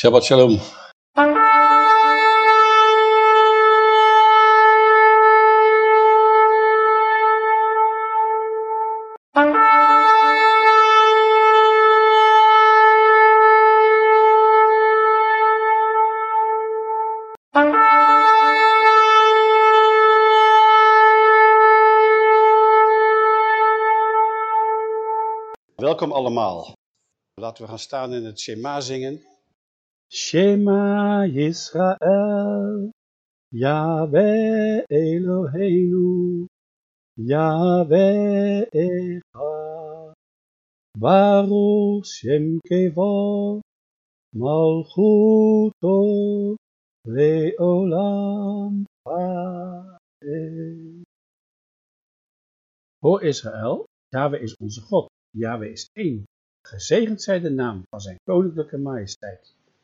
Shabbat shalom. Welkom allemaal. Laten we gaan staan in het Shema zingen. Shema Yisrael, Yahweh Eloheinu, Yahweh Echad, Baruch Shem Kevo, Malchuto, Leolam. Hoor Israël, Yahweh is onze God, Yahweh is één. Gezegend zij de naam van zijn koninklijke majesteit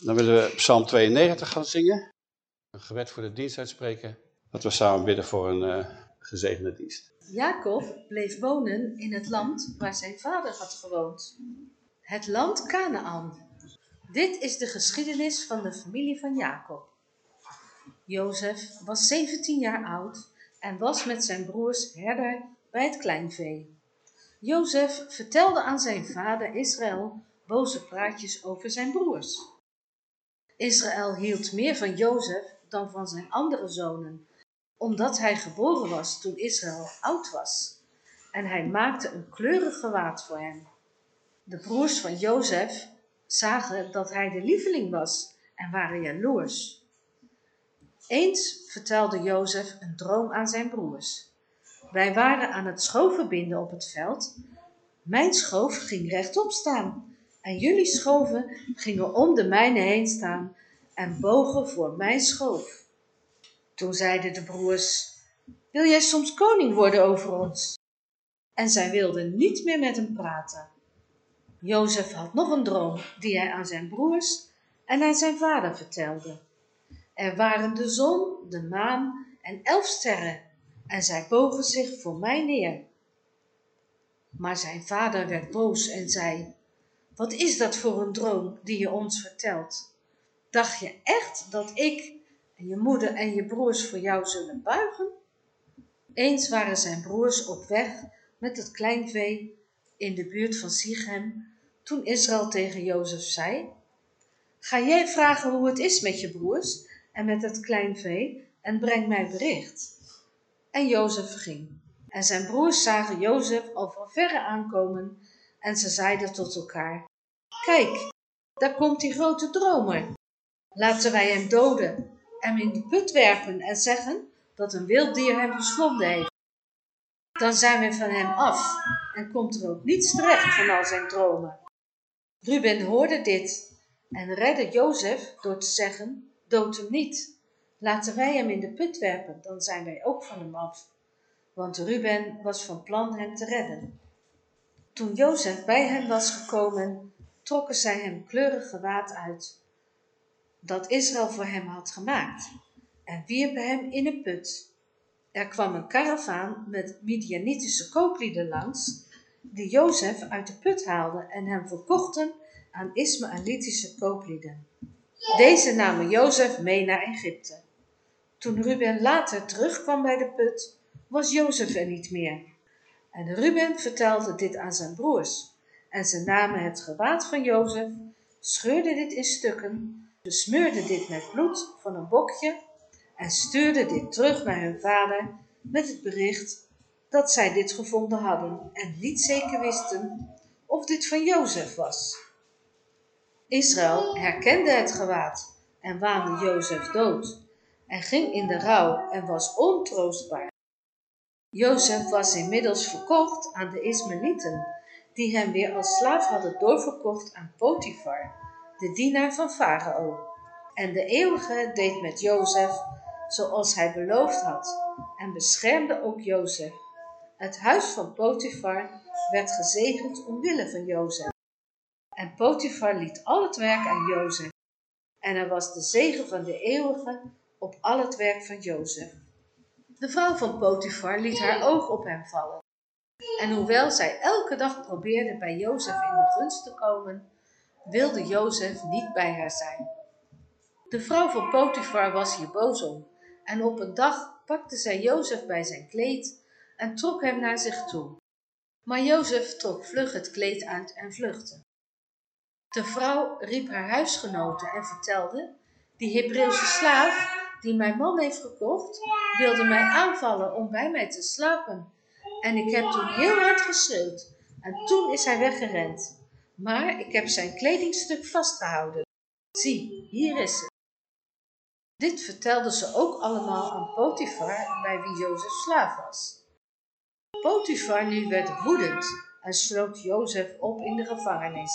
Dan willen we Psalm 92 gaan zingen. Een gebed voor de dienst uitspreken. Dat we samen bidden voor een uh, gezegende dienst. Jacob bleef wonen in het land waar zijn vader had gewoond. Het land Canaan. Dit is de geschiedenis van de familie van Jacob. Jozef was 17 jaar oud en was met zijn broers herder bij het kleinvee. Jozef vertelde aan zijn vader Israël boze praatjes over zijn broers. Israël hield meer van Jozef dan van zijn andere zonen, omdat hij geboren was toen Israël oud was. En hij maakte een kleurig gewaad voor hem. De broers van Jozef zagen dat hij de lieveling was en waren jaloers. Eens vertelde Jozef een droom aan zijn broers. Wij waren aan het schoven binden op het veld. Mijn schoof ging rechtop staan en jullie schoven gingen om de mijne heen staan en bogen voor mijn schoof. Toen zeiden de broers, wil jij soms koning worden over ons? En zij wilden niet meer met hem praten. Jozef had nog een droom die hij aan zijn broers en aan zijn vader vertelde. Er waren de zon, de maan en elf sterren en zij bogen zich voor mij neer. Maar zijn vader werd boos en zei, wat is dat voor een droom die je ons vertelt? Dacht je echt dat ik en je moeder en je broers voor jou zullen buigen? Eens waren zijn broers op weg met het kleinvee in de buurt van Sichem, toen Israël tegen Jozef zei, Ga jij vragen hoe het is met je broers en met het kleinvee en breng mij bericht. En Jozef ging. En zijn broers zagen Jozef al van verre aankomen en ze zeiden tot elkaar, Kijk, daar komt die grote dromer. Laten wij hem doden, hem in de put werpen en zeggen dat een wild dier hem verslonden heeft. Dan zijn we van hem af en komt er ook niets terecht van al zijn dromen. Ruben hoorde dit en redde Jozef door te zeggen, dood hem niet. Laten wij hem in de put werpen, dan zijn wij ook van hem af. Want Ruben was van plan hem te redden. Toen Jozef bij hen was gekomen, trokken zij hem kleurig gewaad uit, dat Israël voor hem had gemaakt, en wierpen hem in een put. Er kwam een karavaan met Midianitische kooplieden langs, die Jozef uit de put haalden en hem verkochten aan Ismaëlitische kooplieden. Deze namen Jozef mee naar Egypte. Toen Ruben later terugkwam bij de put, was Jozef er niet meer. En Ruben vertelde dit aan zijn broers. En ze namen het gewaad van Jozef, scheurden dit in stukken, besmeurde dit met bloed van een bokje en stuurde dit terug naar hun vader met het bericht dat zij dit gevonden hadden en niet zeker wisten of dit van Jozef was. Israël herkende het gewaad en waande Jozef dood en ging in de rouw en was ontroostbaar. Jozef was inmiddels verkocht aan de Ismaëlieten, die hem weer als slaaf hadden doorverkocht aan Potifar, de dienaar van Farao. En de eeuwige deed met Jozef zoals hij beloofd had en beschermde ook Jozef. Het huis van Potifar werd gezegend omwille van Jozef. En Potifar liet al het werk aan Jozef. En er was de zegen van de eeuwige op al het werk van Jozef. De vrouw van Potifar liet haar oog op hem vallen. En hoewel zij elke dag probeerde bij Jozef in de gunst te komen, wilde Jozef niet bij haar zijn. De vrouw van Potifar was hier boos om, en op een dag pakte zij Jozef bij zijn kleed en trok hem naar zich toe. Maar Jozef trok vlug het kleed uit en vluchtte. De vrouw riep haar huisgenoten en vertelde, die Hebreeuwse slaaf die mijn man heeft gekocht, wilde mij aanvallen om bij mij te slapen. En ik heb toen heel hard geschreeuwd en toen is hij weggerend. Maar ik heb zijn kledingstuk vastgehouden. Zie, hier is het. Dit vertelde ze ook allemaal aan Potifar, bij wie Jozef slaaf was. Potifar nu werd woedend en sloot Jozef op in de gevangenis.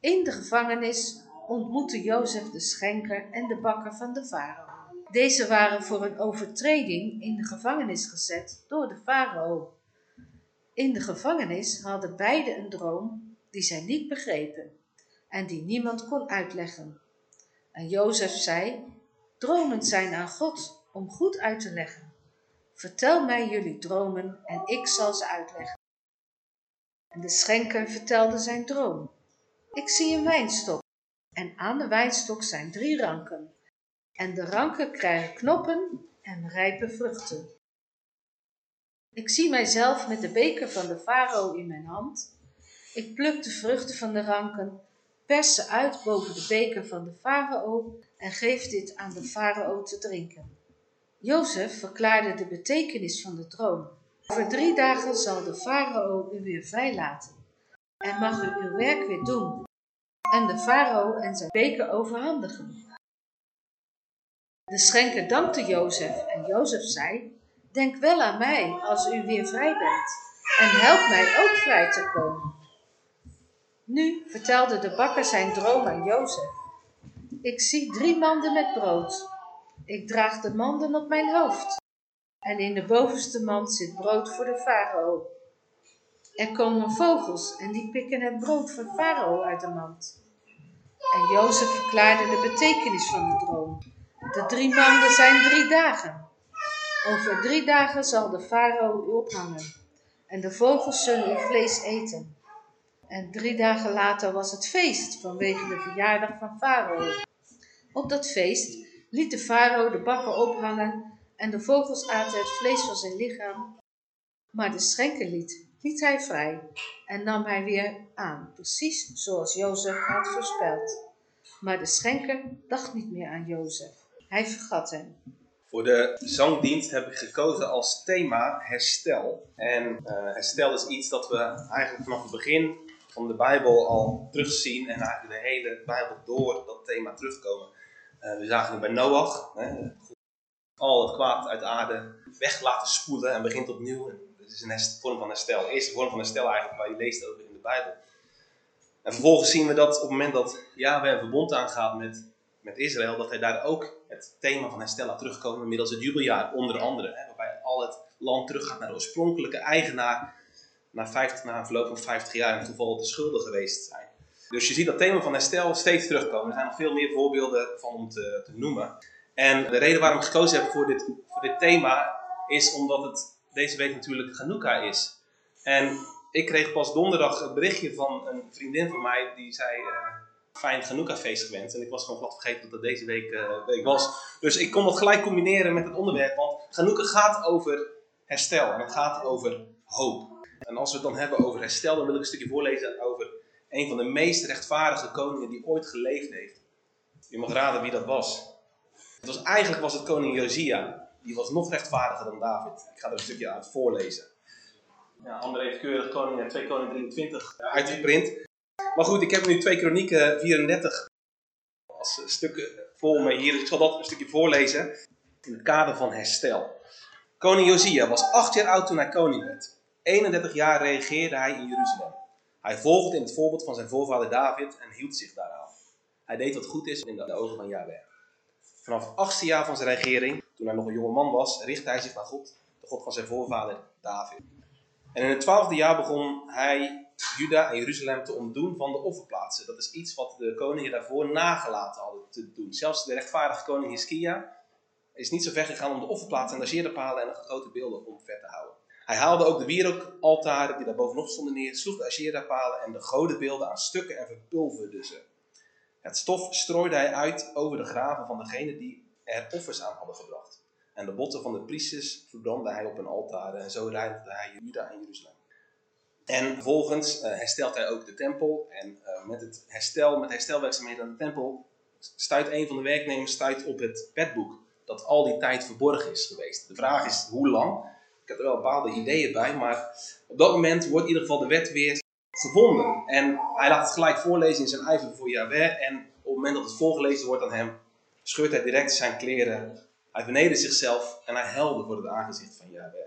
In de gevangenis ontmoette Jozef de schenker en de bakker van de farao. Deze waren voor een overtreding in de gevangenis gezet door de farao. In de gevangenis hadden beide een droom die zij niet begrepen en die niemand kon uitleggen. En Jozef zei, dromen zijn aan God om goed uit te leggen. Vertel mij jullie dromen en ik zal ze uitleggen. En de schenker vertelde zijn droom. Ik zie een wijnstok en aan de wijnstok zijn drie ranken. En de ranken krijgen knoppen en rijpe vruchten. Ik zie mijzelf met de beker van de farao in mijn hand. Ik pluk de vruchten van de ranken, pers ze uit boven de beker van de farao en geef dit aan de farao te drinken. Jozef verklaarde de betekenis van de droom. Over drie dagen zal de farao u weer vrijlaten en mag u uw werk weer doen en de farao en zijn beker overhandigen. De schenker dankte Jozef en Jozef zei, denk wel aan mij als u weer vrij bent en help mij ook vrij te komen. Nu vertelde de bakker zijn droom aan Jozef. Ik zie drie manden met brood. Ik draag de manden op mijn hoofd. En in de bovenste mand zit brood voor de farao. Er komen vogels en die pikken het brood van Farao uit de mand. En Jozef verklaarde de betekenis van de droom. De drie maanden zijn drie dagen. Over drie dagen zal de farao u ophangen en de vogels zullen uw vlees eten. En drie dagen later was het feest vanwege de verjaardag van farao. Op dat feest liet de farao de bakken ophangen en de vogels aten het vlees van zijn lichaam. Maar de schenker liet liet hij vrij en nam hij weer aan, precies zoals Jozef had voorspeld. Maar de schenker dacht niet meer aan Jozef. Hij vergat hem. Voor de zangdienst heb ik gekozen als thema herstel. En uh, herstel is iets dat we eigenlijk vanaf het begin van de Bijbel al terugzien en eigenlijk de hele Bijbel door dat thema terugkomen. Uh, we zagen het bij Noach, hè, al het kwaad uit de aarde weg laten spoelen en begint opnieuw is een vorm van herstel. De eerste vorm van herstel eigenlijk waar je leest over in de Bijbel. En vervolgens zien we dat op het moment dat Yahweh een verbond aangaat met, met Israël, dat hij daar ook het thema van herstel laat terugkomen middels het jubeljaar, onder andere. Hè, waarbij al het land teruggaat naar de oorspronkelijke eigenaar, na, 50, na een verloop van 50 jaar in het de schulden geweest zijn. Dus je ziet dat thema van herstel steeds terugkomen. Er zijn nog veel meer voorbeelden van om te, te noemen. En de reden waarom ik gekozen heb voor dit, voor dit thema is omdat het deze week natuurlijk Hanukkah is. En ik kreeg pas donderdag een berichtje van een vriendin van mij die zei uh, fijn Hanukkah feest gewenst. En ik was gewoon glad vergeten dat dat deze week, uh, week was. Dus ik kon dat gelijk combineren met het onderwerp, want Hanukkah gaat over herstel en het gaat over hoop. En als we het dan hebben over herstel, dan wil ik een stukje voorlezen over een van de meest rechtvaardige koningen die ooit geleefd heeft. Je mag raden wie dat was. Het was eigenlijk was het koning Josia. Die was nog rechtvaardiger dan David. Ik ga er een stukje uit voorlezen. Ja, André heeft keurig koning, 2 koning 23 uitgeprint. Maar goed, ik heb nu 2 kronieken 34 als stukken voor me hier. Dus ik zal dat een stukje voorlezen. In het kader van herstel. Koning Josia was 8 jaar oud toen hij koning werd. 31 jaar regeerde hij in Jeruzalem. Hij volgde in het voorbeeld van zijn voorvader David en hield zich daaraan. Hij deed wat goed is in de ogen van Yahweh. Vanaf het achtste jaar van zijn regering, toen hij nog een jonge man was, richtte hij zich naar God, de God van zijn voorvader David. En in het twaalfde jaar begon hij Juda en Jeruzalem te ontdoen van de offerplaatsen. Dat is iets wat de koningen daarvoor nagelaten hadden te doen. Zelfs de rechtvaardige koning Hiskia is niet zo ver gegaan om de offerplaatsen en de zeerdepalen en de grote beelden omver te houden. Hij haalde ook de wierookaltaren die daar bovenop stonden neer, sloeg de Asherah-palen en de godenbeelden aan stukken en verpulverde ze. Het stof strooide hij uit over de graven van degenen die er offers aan hadden gebracht. En de botten van de priesters verbrandde hij op een altaar en zo reinigde hij Juda en Jeruzalem. En vervolgens uh, herstelt hij ook de tempel. En uh, met het herstel, met herstelwerkzaamheden aan de tempel, stuit een van de werknemers stuit op het wetboek. Dat al die tijd verborgen is geweest. De vraag is hoe lang. Ik heb er wel bepaalde ideeën bij, maar op dat moment wordt in ieder geval de wet weer gevonden. En hij laat het gelijk voorlezen in zijn ijver voor Yahweh. En op het moment dat het voorgelezen wordt aan hem, scheurt hij direct zijn kleren. Hij vernedert zichzelf en hij helder voor het aangezicht van Yahweh.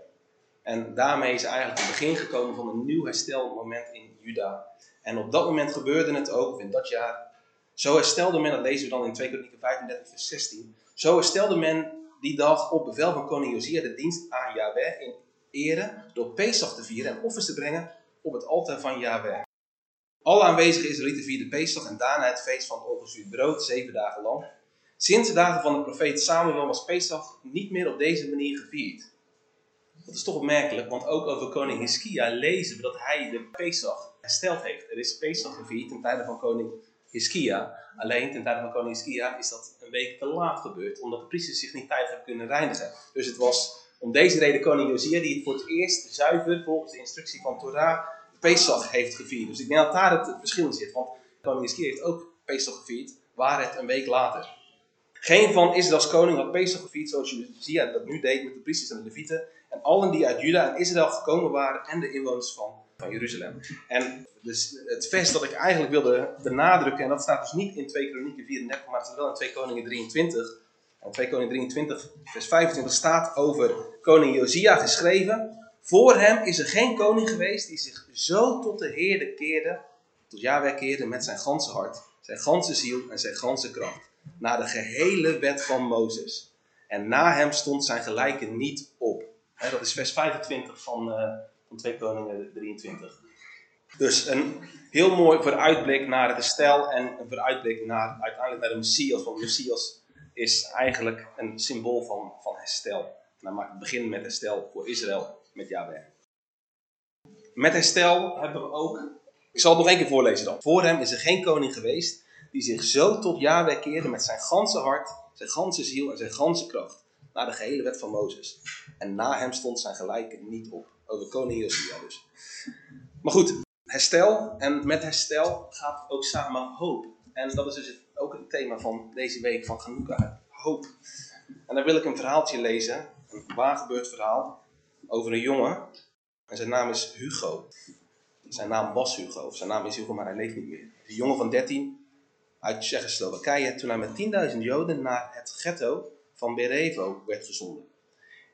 En daarmee is eigenlijk het begin gekomen van een nieuw herstelmoment in Juda. En op dat moment gebeurde het ook, in dat jaar. Zo herstelde men, dat lezen we dan in 2 Kronieken 35 vers 16. Zo herstelde men die dag op bevel van koning Josia de dienst aan Yahweh in ere door Pesach te vieren en offers te brengen op het altaar van Yahweh. Alle aanwezige Israëlieten vierden Pesach en daarna het feest van ongezuurd brood, zeven dagen lang. Sinds de dagen van de profeet Samuel was Pesach niet meer op deze manier gevierd. Dat is toch opmerkelijk, want ook over koning Hiskia lezen we dat hij de Pesach hersteld heeft. Er is Pesach gevierd ten tijde van koning Hiskia. Alleen ten tijde van koning Hiskia is dat een week te laat gebeurd, omdat de priesters zich niet tijdig hebben kunnen reinigen. Dus het was om deze reden koning Josia die het voor het eerst zuiver volgens de instructie van Torah Pesach heeft gevierd. Dus ik denk dat daar het verschil in zit, want koning Hiskia heeft ook Pesach gevierd, waar het een week later. Geen van Israëls koning had Pesach gevierd zoals Josia dat nu deed met de priesters en de levieten en allen die uit Juda en Israël gekomen waren en de inwoners van, van Jeruzalem. En dus het vers dat ik eigenlijk wilde benadrukken, en dat staat dus niet in 2 Kronieken 34, maar het staat wel in 2 Koningen 23. En 2 Koningen 23, vers 25 staat over koning Josia geschreven. Voor hem is er geen koning geweest die zich zo tot de Heerde keerde, tot Yahweh keerde met zijn ganse hart, zijn ganse ziel en zijn ganse kracht. Naar de gehele wet van Mozes. En na hem stond zijn gelijke niet op dat is vers 25 van, uh, van 2 Koningen 23. Dus een heel mooi vooruitblik naar het herstel en een vooruitblik naar, uiteindelijk naar de Messias. Want Messias is eigenlijk een symbool van, van herstel. En dan maakt het begin met herstel voor Israël, met Yahweh. Met herstel hebben we ook, ik zal het nog één keer voorlezen dan. Voor hem is er geen koning geweest die zich zo tot Yahweh keerde met zijn ganse hart, zijn ganse ziel en zijn ganse kracht naar de gehele wet van Mozes. En na hem stond zijn gelijke niet op. Over koning Josia dus. Maar goed, herstel. En met herstel gaat ook samen hoop. En dat is dus ook het thema van deze week van Hanukkah. Hoop. En dan wil ik een verhaaltje lezen. Een waargebeurd verhaal. Over een jongen. En zijn naam is Hugo. Zijn naam was Hugo. Of zijn naam is Hugo, maar hij leeft niet meer. Een jongen van 13 uit Tsjechoslowakije. Toen hij met 10.000 Joden naar het ghetto van Berevo werd gezonden.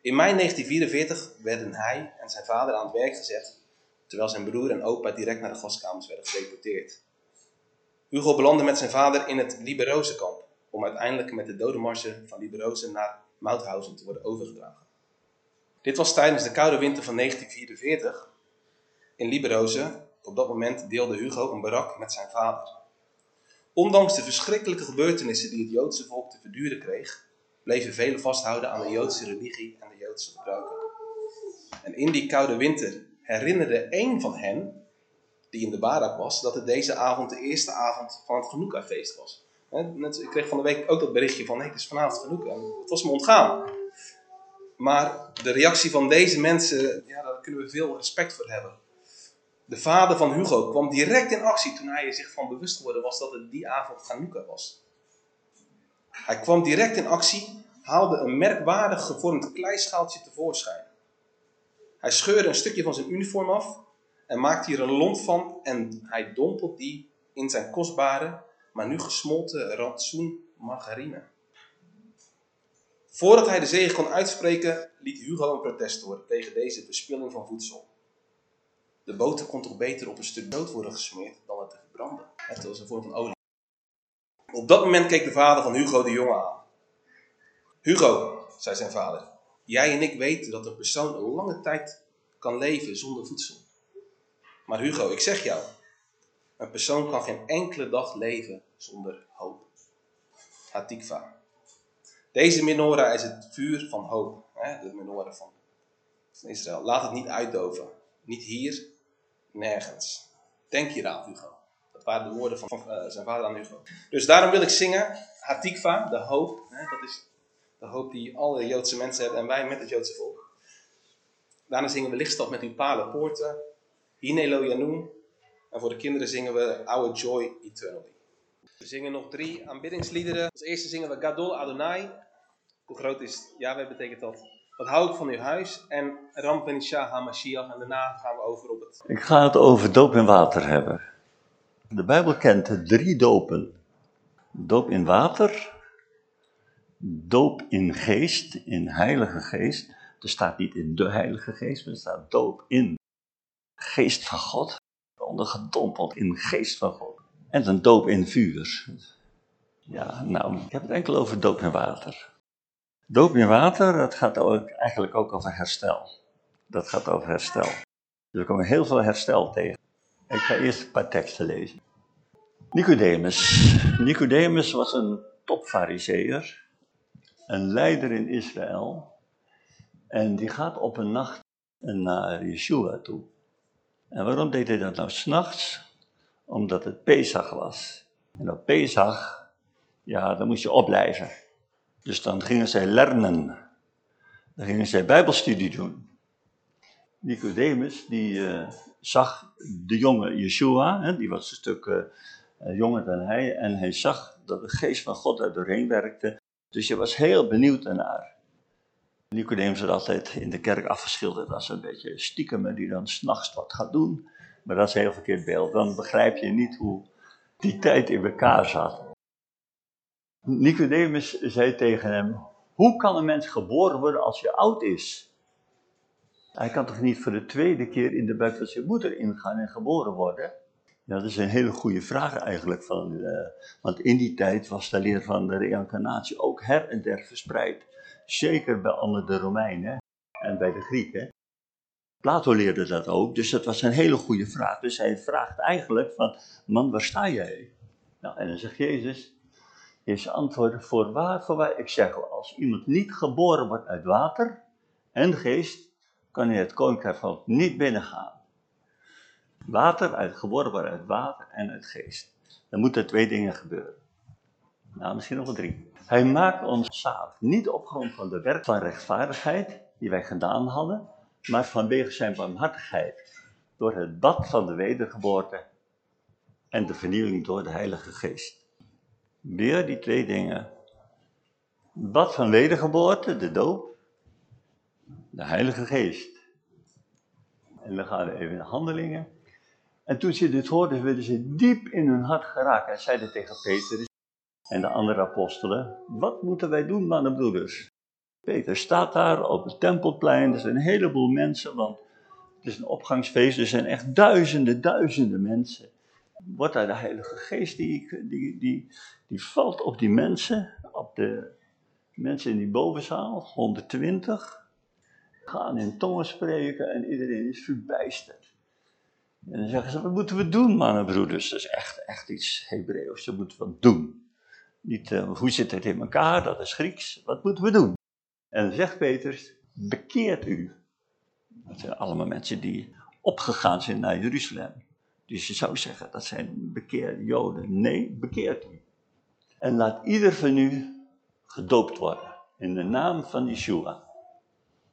In mei 1944 werden hij en zijn vader aan het werk gezet, terwijl zijn broer en opa direct naar de gaskamers werden gedeporteerd. Hugo belandde met zijn vader in het Liberozenkamp, om uiteindelijk met de dodenmarsen van Liberozen naar Mauthausen te worden overgedragen. Dit was tijdens de koude winter van 1944. In Liberozen, op dat moment deelde Hugo een barak met zijn vader. Ondanks de verschrikkelijke gebeurtenissen die het Joodse volk te verduren kreeg, bleven velen vasthouden aan de Joodse religie en de Joodse gebruiken. En in die koude winter herinnerde een van hen, die in de barak was, dat het deze avond de eerste avond van het Hanukkah-feest was. Ik kreeg van de week ook dat berichtje van, nee, het is vanavond Hanukkah. Het was me ontgaan. Maar de reactie van deze mensen, ja, daar kunnen we veel respect voor hebben. De vader van Hugo kwam direct in actie toen hij zich van bewust geworden was dat het die avond Hanukkah was. Hij kwam direct in actie, haalde een merkwaardig gevormd kleischaaltje tevoorschijn. Hij scheurde een stukje van zijn uniform af en maakte hier een lont van en hij dompelt die in zijn kostbare, maar nu gesmolten rantsoen margarine. Voordat hij de zegen kon uitspreken, liet Hugo een protest horen tegen deze verspilling van voedsel. De boter kon toch beter op een stuk dood worden gesmeerd dan het te verbranden. Het was een vorm van olie. Op dat moment keek de vader van Hugo de jongen aan. Hugo, zei zijn vader, jij en ik weten dat een persoon een lange tijd kan leven zonder voedsel. Maar Hugo, ik zeg jou, een persoon kan geen enkele dag leven zonder hoop. Hatikva. Deze menorah is het vuur van hoop. Hè? De menorah van Israël. Laat het niet uitdoven. Niet hier, nergens. Denk hieraan, Hugo. Dat waren de woorden van, uh, zijn vader aan Hugo. Dus daarom wil ik zingen, Hatikva, de hoop. Hè? Dat is de hoop die alle Joodse mensen hebben en wij met het Joodse volk. Daarna zingen we lichtstad met uw palen poorten. Hinelo Janun. En voor de kinderen zingen we Our Joy Eternally. We zingen nog drie aanbiddingsliederen. Als eerste zingen we Gadol Adonai. Hoe groot is Yahweh betekent dat? Wat hou ik van uw huis? En Ram Benishah HaMashiach. En daarna gaan we over op het... Ik ga het over doop in water hebben. De Bijbel kent drie dopen. Doop in water, doop in geest, in heilige geest. Er staat niet in de heilige geest, maar er staat doop in geest van God. Ondergedompeld in geest van God. En een doop in vuur. Ja, nou, ik heb het enkel over doop in water. Doop in water, dat gaat ook, eigenlijk ook over herstel. Dat gaat over herstel. Dus er komen heel veel herstel tegen. Ik ga eerst een paar teksten lezen. Nicodemus. Nicodemus was een topfariseer, een leider in Israël. En die gaat op een nacht naar Yeshua toe. En waarom deed hij dat nou s'nachts? Omdat het Pesach was. En op Pesach, ja, dan moest je opblijven. Dus dan gingen zij lernen. Dan gingen zij bijbelstudie doen. Nicodemus, die uh, zag de jonge Yeshua, hè, die was een stuk uh, jonger dan hij, en hij zag dat de geest van God er doorheen werkte. Dus je was heel benieuwd daarnaar. Nicodemus werd altijd in de kerk afgeschilderd als een beetje stiekem die dan s'nachts wat gaat doen. Maar dat is een heel verkeerd beeld. Dan begrijp je niet hoe die tijd in elkaar zat. Nicodemus zei tegen hem, hoe kan een mens geboren worden als hij oud is? Hij kan toch niet voor de tweede keer in de buik van zijn moeder ingaan en geboren worden? Ja, dat is een hele goede vraag eigenlijk. Van, uh, want in die tijd was de leer van de reïncarnatie ook her en der verspreid. Zeker bij alle de Romeinen en bij de Grieken. Plato leerde dat ook, dus dat was een hele goede vraag. Dus hij vraagt eigenlijk van, man, waar sta jij? Nou, en dan zegt Jezus, Jezus antwoordde, voorwaar, voorwaar, ik zeg, als iemand niet geboren wordt uit water en geest, kan hij het koninkrijk van niet binnengaan. Water, uit, geboren worden uit water en uit geest. Dan moeten twee dingen gebeuren. Nou, misschien nog wel drie. Hij maakt ons zalig. Niet op grond van de werk van rechtvaardigheid die wij gedaan hadden, maar vanwege zijn barmhartigheid. Door het bad van de wedergeboorte en de vernieuwing door de Heilige Geest. Weer die twee dingen. Bad van wedergeboorte, de doop, de Heilige Geest. En dan gaan we even in handelingen. En toen ze dit hoorden, werden ze diep in hun hart geraakt en zeiden tegen Peter en de andere apostelen, wat moeten wij doen, mannen broeders? Peter staat daar op het tempelplein, er zijn een heleboel mensen, want het is een opgangsfeest, er zijn echt duizenden, duizenden mensen. Wordt daar de Heilige Geest, die, die, die, die valt op die mensen, op de mensen in die bovenzaal, 120, gaan in tongen spreken en iedereen is verbijsterd. En dan zeggen ze, wat moeten we doen, mannen broeders? Dat is echt, echt iets Hebreeuws, dat moeten we doen. Niet, uh, hoe zit het in elkaar, dat is Grieks, wat moeten we doen? En zegt Peters, bekeert u. Dat zijn allemaal mensen die opgegaan zijn naar Jeruzalem. Dus je zou zeggen, dat zijn bekeerde Joden. Nee, bekeert u. En laat ieder van u gedoopt worden in de naam van Yeshua,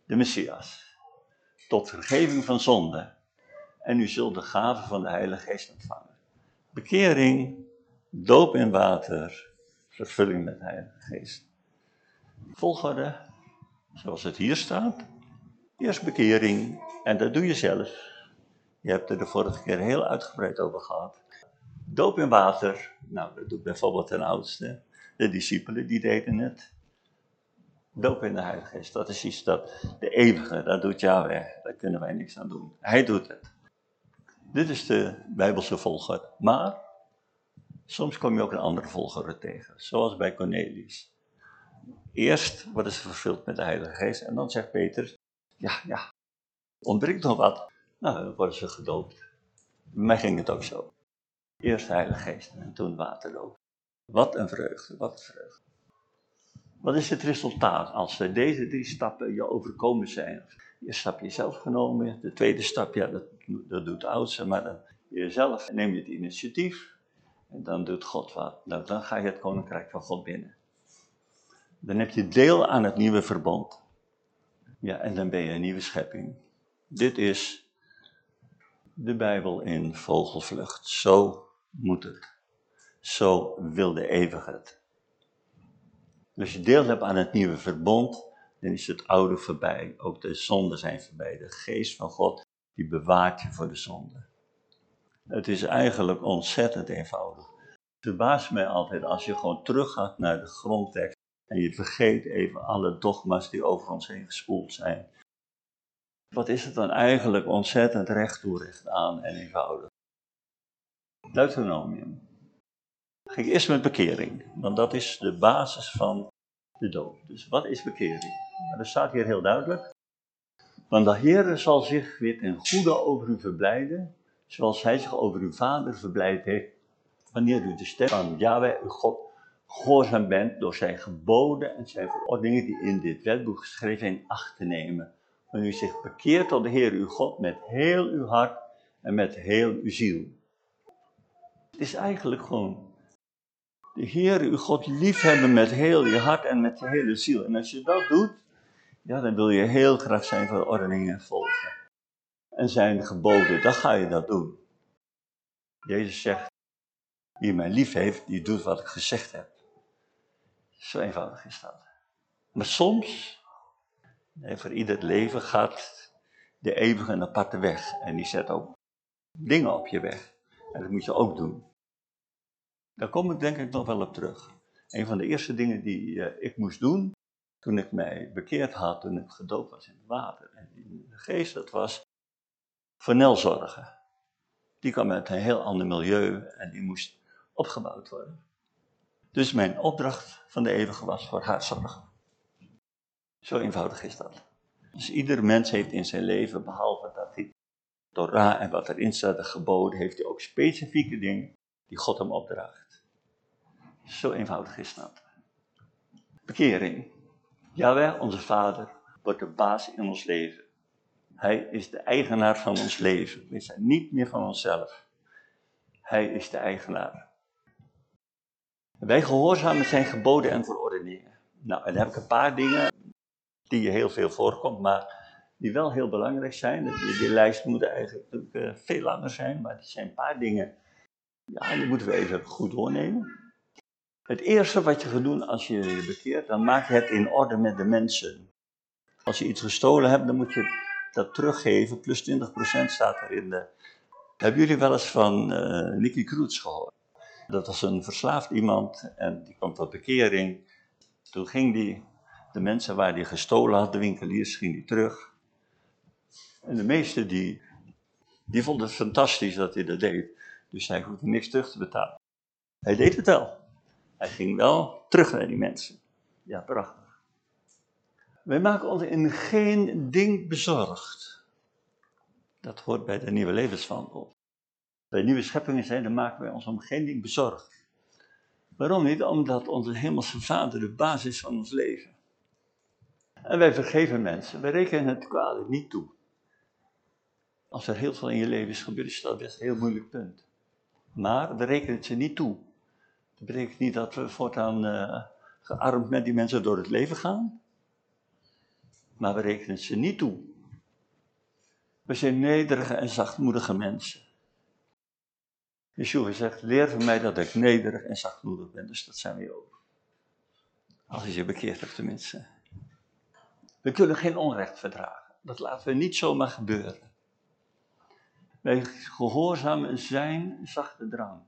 de Messias, tot vergeving van zonde. en u zult de gave van de Heilige Geest ontvangen. Bekering, doop in water, vervulling met de Heilige Geest. Volgorde, zoals het hier staat. Eerst bekering, en dat doe je zelf. Je hebt er de vorige keer heel uitgebreid over gehad. Doop in water, nou dat doet bijvoorbeeld ten oudste. De discipelen die deden het. Doop in de Heilige Geest, dat is iets dat de eeuwige, dat doet Yahweh. Daar kunnen wij niks aan doen. Hij doet het. Dit is de Bijbelse volgorde. Maar soms kom je ook een andere volgorde tegen, zoals bij Cornelius. Eerst worden ze vervuld met de Heilige Geest en dan zegt Peter, ja, ja, ontbreekt nog wat. Nou, dan worden ze gedoopt. Bij mij ging het ook zo. Eerst Heilige Geest en toen waterdoop. Wat een vreugde, wat een vreugde. Wat is het resultaat als deze drie stappen je overkomen zijn? Eerst stap je zelf genomen, de tweede stap, ja, dat, dat doet de oudste, maar jezelf neem je het initiatief en dan doet God wat. Nou, dan ga je het koninkrijk van God binnen. Dan heb je deel aan het nieuwe verbond. Ja, en dan ben je een nieuwe schepping. Dit is de Bijbel in vogelvlucht. Zo moet het. Zo wil de eeuwige het. Als je deel hebt aan het nieuwe verbond, dan is het oude voorbij. Ook de zonden zijn voorbij. De geest van God, die bewaart je voor de zonde. Het is eigenlijk ontzettend eenvoudig. Het verbaast mij altijd als je gewoon teruggaat naar de grondtekst en je vergeet even alle dogma's die over ons heen gespoeld zijn. Wat is het dan eigenlijk ontzettend recht toe recht aan en eenvoudig? Deuteronomium. Ging eerst met bekering, want dat is de basis van de doop. Dus wat is bekering? Nou, dat staat hier heel duidelijk. Want de Heer zal zich weer ten goede over u verblijden, zoals hij zich over uw vader verblijd heeft, wanneer u de stem van Yahweh, uw God, gehoorzaam bent door zijn geboden en zijn verordeningen die in dit wetboek geschreven zijn acht te nemen. Wanneer u zich bekeert tot de Heer uw God met heel uw hart en met heel uw ziel. Het is eigenlijk gewoon de Heer uw God liefhebben met heel je hart en met je hele ziel. En als je dat doet, ja, dan wil je heel graag zijn verordeningen volgen. En zijn geboden, dan ga je dat doen. Jezus zegt, wie mij lief heeft, die doet wat ik gezegd heb. Zo eenvoudig is dat. Maar soms, voor ieder leven gaat de eeuwige een aparte weg. En die zet ook dingen op je weg. En dat moet je ook doen. Daar kom ik denk ik nog wel op terug. Een van de eerste dingen die uh, ik moest doen, toen ik mij bekeerd had, toen ik gedoopt was in het water en in de geest, dat was voor zorgen. Die kwam uit een heel ander milieu en die moest opgebouwd worden. Dus mijn opdracht van de eeuwige was voor haar zorgen. Zo eenvoudig is dat. Dus ieder mens heeft in zijn leven, behalve dat hij Torah en wat erin staat, de geboden, heeft hij ook specifieke dingen die God hem opdraagt. Zo eenvoudig is dat. Bekering. Jawel, onze Vader, wordt de baas in ons leven. Hij is de eigenaar van ons leven. We zijn niet meer van onszelf. Hij is de eigenaar. Wij gehoorzamen zijn geboden en verordeningen. Nou, en dan heb ik een paar dingen die heel veel voorkomt, maar die wel heel belangrijk zijn. Die, die lijst moet eigenlijk uh, veel langer zijn, maar er zijn een paar dingen, ja, die moeten we even goed doornemen. Het eerste wat je gaat doen als je je bekeert, dan maak je het in orde met de mensen. Als je iets gestolen hebt, dan moet je dat teruggeven, plus 20% staat er in de... Hebben jullie wel eens van uh, Nicky Kroets gehoord? Dat was een verslaafd iemand en die kwam tot bekering. Toen ging die, de mensen waar die gestolen had, de winkeliers, ging die terug. En de meesten die, die vonden het fantastisch dat hij dat deed. Dus hij hoefde niks terug te betalen. Hij deed het wel. Hij ging wel terug naar die mensen. Ja, prachtig. Wij maken ons in geen ding bezorgd. Dat hoort bij de nieuwe levenswandel. Bij nieuwe scheppingen zijn, dan maken wij ons om geen ding bezorgd. Waarom niet? Omdat onze hemelse vader de basis van ons leven. En wij vergeven mensen. Wij rekenen het kwade niet toe. Als er heel veel in je leven is gebeurd, is dat best een heel moeilijk punt. Maar we rekenen het ze niet toe. Dat betekent niet dat we voortaan uh, gearmd met die mensen door het leven gaan. Maar we rekenen ze niet toe. We zijn nederige en zachtmoedige mensen. Yeshua zegt, leer van mij dat ik nederig en zachtmoedig ben. Dus dat zijn we ook. Als je je bekeerd hebt tenminste. We kunnen geen onrecht verdragen. Dat laten we niet zomaar gebeuren. Wij gehoorzamen zijn zachte drang.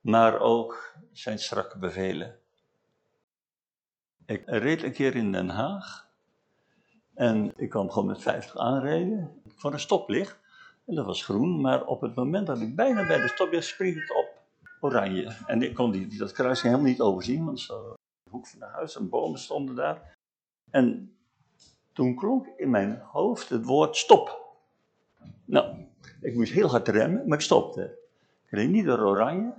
Maar ook zijn strakke bevelen. Ik reed een keer in Den Haag. En ik kwam gewoon met 50 aanrijden. Voor een stoplicht. En dat was groen. Maar op het moment dat ik bijna bij de stoplicht springt het op oranje. En ik kon die, dat kruis helemaal niet overzien. Want zo, de hoek van het huis en bomen stonden daar. En toen klonk in mijn hoofd het woord stop. Nou, ik moest heel hard remmen, maar ik stopte. Ik reed niet door oranje.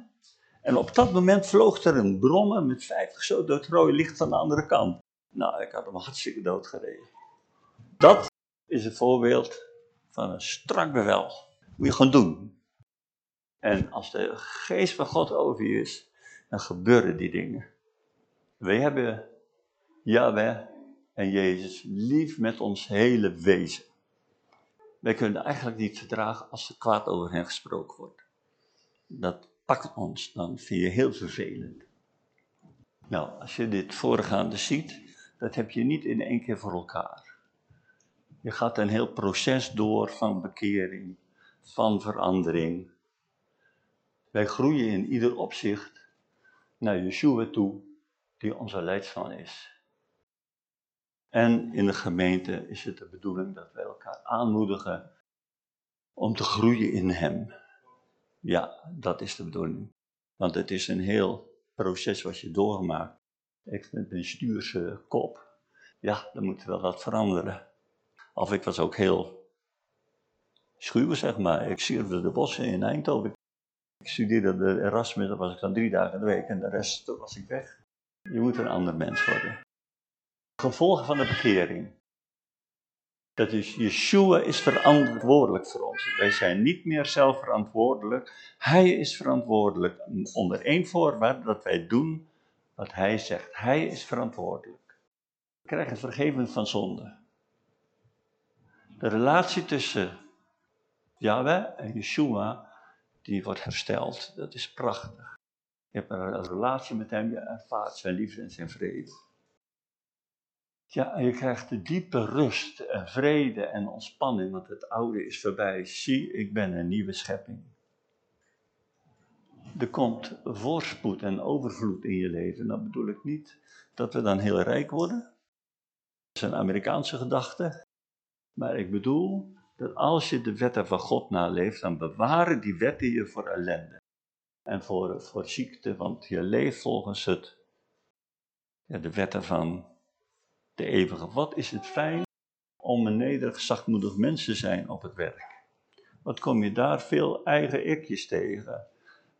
En op dat moment vloog er een brommer met 50 zo door het rode licht aan de andere kant. Nou, ik had hem hartstikke dood gereden. Dat is een voorbeeld van een strak bevel. Moet je gewoon doen. En als de geest van God over je is, dan gebeuren die dingen. Wij hebben Yahweh en Jezus lief met ons hele wezen. Wij kunnen eigenlijk niet verdragen als er kwaad over hen gesproken wordt. Dat pakt ons, dan vind je heel vervelend. Nou, als je dit voorgaande ziet, dat heb je niet in één keer voor elkaar. Je gaat een heel proces door van bekering, van verandering. Wij groeien in ieder opzicht naar Yeshua toe, die onze leidsman is. En in de gemeente is het de bedoeling dat wij elkaar aanmoedigen om te groeien in Hem. Ja, dat is de bedoeling. Want het is een heel proces wat je doormaakt. Ik met een stuurse kop. Ja, dan moet wel wat veranderen. Of ik was ook heel schuw, zeg maar. Ik sierde de bossen in Eindhoven. Ik studeerde de Erasmus, dat was ik dan drie dagen de week. En de rest was ik weg. Je moet een ander mens worden. Gevolgen van de bekering. Dat is, Yeshua is verantwoordelijk voor ons. Wij zijn niet meer zelf verantwoordelijk. Hij is verantwoordelijk onder één voorwaarde dat wij doen wat hij zegt. Hij is verantwoordelijk. We krijgen vergeving van zonde. De relatie tussen Yahweh en Yeshua, die wordt hersteld. Dat is prachtig. Je hebt een relatie met hem, je ervaart zijn liefde en zijn vrede. Ja, en je krijgt de diepe rust en vrede en ontspanning, want het oude is voorbij. Zie, ik ben een nieuwe schepping. Er komt voorspoed en overvloed in je leven. Dat bedoel ik niet dat we dan heel rijk worden. Dat is een Amerikaanse gedachte. Maar ik bedoel dat als je de wetten van God naleeft, dan bewaren die wetten je voor ellende. En voor, ziekte, want je leeft volgens het, ja, de wetten van de eeuwige. Wat is het fijn om een nederig, zachtmoedig mens te zijn op het werk. Wat kom je daar veel eigen ikjes tegen.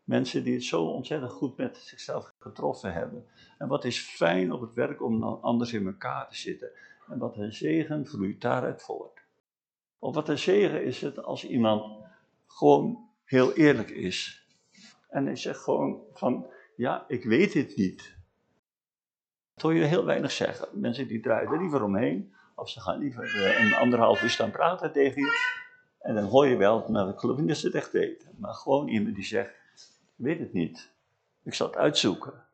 Mensen die het zo ontzettend goed met zichzelf getroffen hebben. En wat is fijn op het werk om dan anders in elkaar te zitten. En wat een zegen vloeit daaruit voort. Of wat een zegen is het als iemand gewoon heel eerlijk is. En hij zegt gewoon van, ja, ik weet het niet. Dat je heel weinig zeggen. Mensen die draaien er liever omheen. Of ze gaan liever uh, een anderhalf uur staan praten tegen je. En dan hoor je wel, nou ik geloof niet dat ze het echt weten. Maar gewoon iemand die zegt, ik weet het niet. Ik zal het uitzoeken.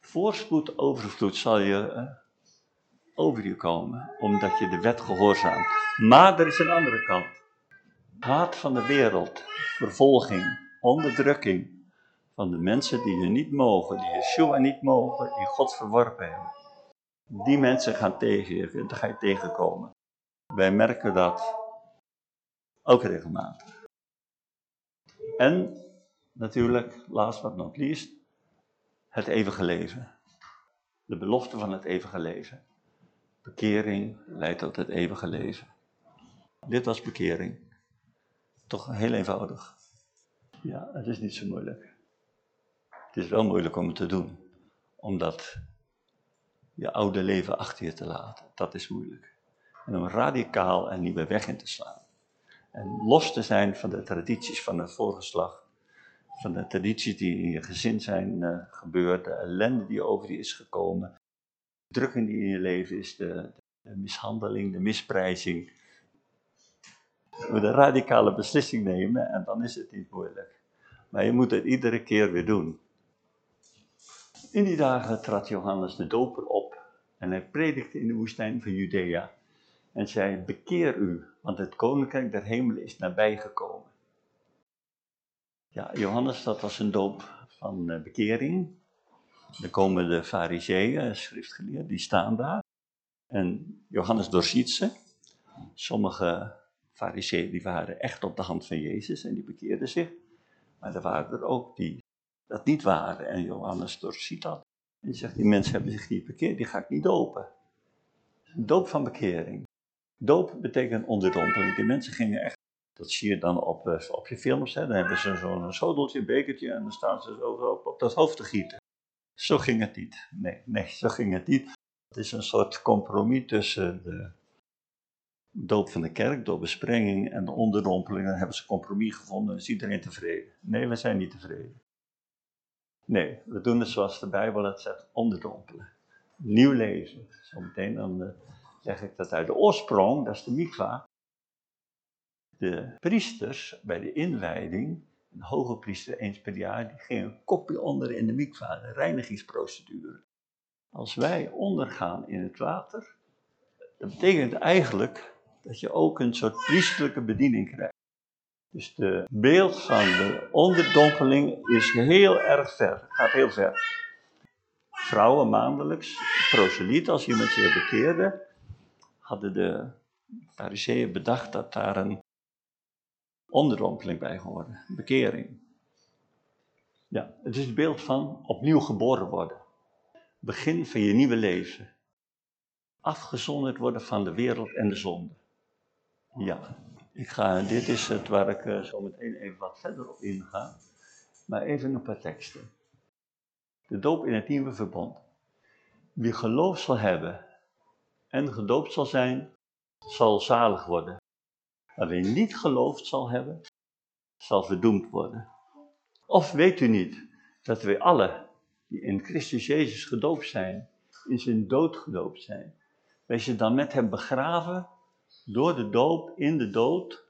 Voorspoed, overvloed zal je uh, over je komen, omdat je de wet gehoorzaamt. Maar er is een andere kant. Haat van de wereld, vervolging, onderdrukking, van de mensen die je niet mogen, die Yeshua niet mogen, die God verworpen hebben. Die mensen gaan tegen je, daar ga je tegenkomen. Wij merken dat ook regelmatig. En natuurlijk, last but not least, het eeuwige leven. De belofte van het eeuwige leven. Bekering leidt tot het eeuwige leven. Dit was bekering. Toch heel eenvoudig. Ja, het is niet zo moeilijk. Het is wel moeilijk om het te doen, omdat je oude leven achter je te laten. Dat is moeilijk. En om radicaal een nieuwe weg in te slaan. En los te zijn van de tradities van het voorgeslag. Van de tradities die in je gezin zijn uh, gebeurd. De ellende die over je is gekomen. De drukking die in je leven is. De, de mishandeling, de misprijzing. Moet een radicale beslissing nemen en dan is het niet moeilijk. Maar je moet het iedere keer weer doen. In die dagen trad Johannes de Doper op en hij predikte in de woestijn van Judea. En zei, bekeer u, want het koninkrijk der hemelen is nabijgekomen. Ja, Johannes, dat was een doop van eh, bekering. Dan komen de fariseeën, schriftgeleerden, die staan daar. En Johannes doorziet ze. Sommige fariseeën die waren echt op de hand van Jezus en die bekeerden zich. Maar er waren er ook die dat niet waren. En Johannes doorziet dat. En die zegt, die mensen hebben zich niet bekeerd, die ga ik niet dopen. Doop van bekering. Doop betekent onderdompeling. Die mensen gingen echt, dat zie je dan op, eh, op je films, hè. dan hebben ze zo'n zodeltje, een bekertje en dan staan ze zo op dat hoofd te gieten. Zo ging het niet. Nee, nee, zo ging het niet. Het is een soort compromis tussen de doop van de kerk door besprenging en de onderdompeling. Dan hebben ze een compromis gevonden en is iedereen tevreden. Nee, we zijn niet tevreden. Nee, we doen het zoals de Bijbel het zegt, onderdompelen. Nieuw leven. Zometeen dan uh, leg ik dat uit. De oorsprong, dat is de mikva. De priesters bij de inwijding, een hoge priester eens per jaar, die gingen een kopje onder in de mikva, de reinigingsprocedure. Als wij ondergaan in het water, dat betekent eigenlijk dat je ook een soort priestelijke bediening krijgt. Dus de beeld van de onderdompeling is heel erg ver, gaat heel ver. Vrouwen maandelijks, proseliet, als iemand zich bekeerde, hadden de fariseeën bedacht dat daar een onderdompeling bij hoorde, bekering. Ja, het is het beeld van opnieuw geboren worden. Begin van je nieuwe leven. Afgezonderd worden van de wereld en de zonde. Ja, ik ga, dit is het waar ik uh, zo meteen even wat verder op inga. Maar even een paar teksten. De doop in het nieuwe verbond. Wie geloof zal hebben en gedoopt zal zijn, zal zalig worden. Wie niet geloofd zal hebben, zal verdoemd worden. Of weet u niet dat wij alle die in Christus Jezus gedoopt zijn, in zijn dood gedoopt zijn, wij ze dan met hem begraven door de doop in de dood,